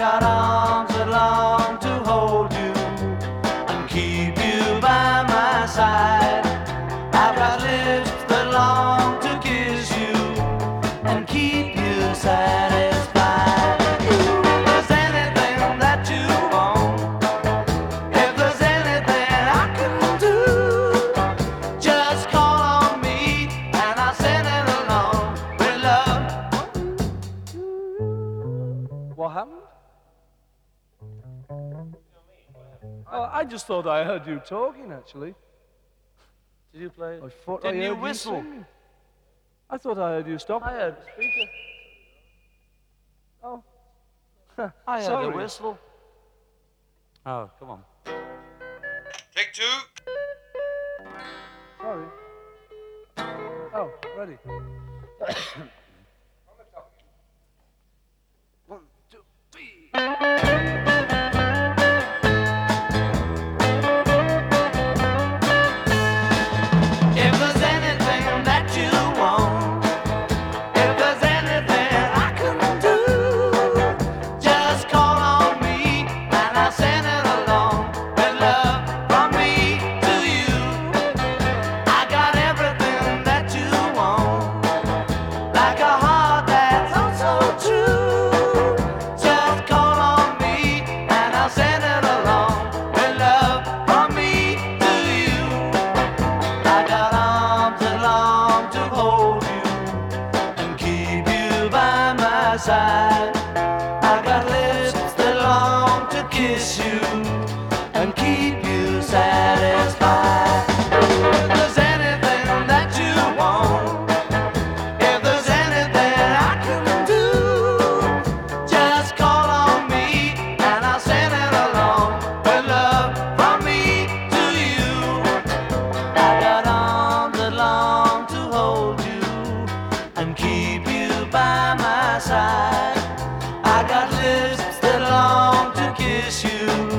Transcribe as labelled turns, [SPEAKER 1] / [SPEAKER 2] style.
[SPEAKER 1] got arms that long to hold you and keep you by my side. I've got lips that long to kiss you and keep you satisfied. If there's anything that you want, if there's anything I can do, just call on me and I'll send it along with love.
[SPEAKER 2] What happened? Oh, I just thought I heard you talking, actually. Did
[SPEAKER 1] you play?
[SPEAKER 2] I thought Didn't I you whistle? singing. I thought I heard you stop. I heard. the speaker. Oh.
[SPEAKER 1] I heard Sorry. a whistle. Oh, come on. Take two.
[SPEAKER 2] Sorry. Oh, ready.
[SPEAKER 1] you and keep you satisfied. If there's anything that you want, if there's anything I can do, just call on me and I'll send it along love from me to you. I got arms that long to hold you and keep you by my side. I got lips miss you.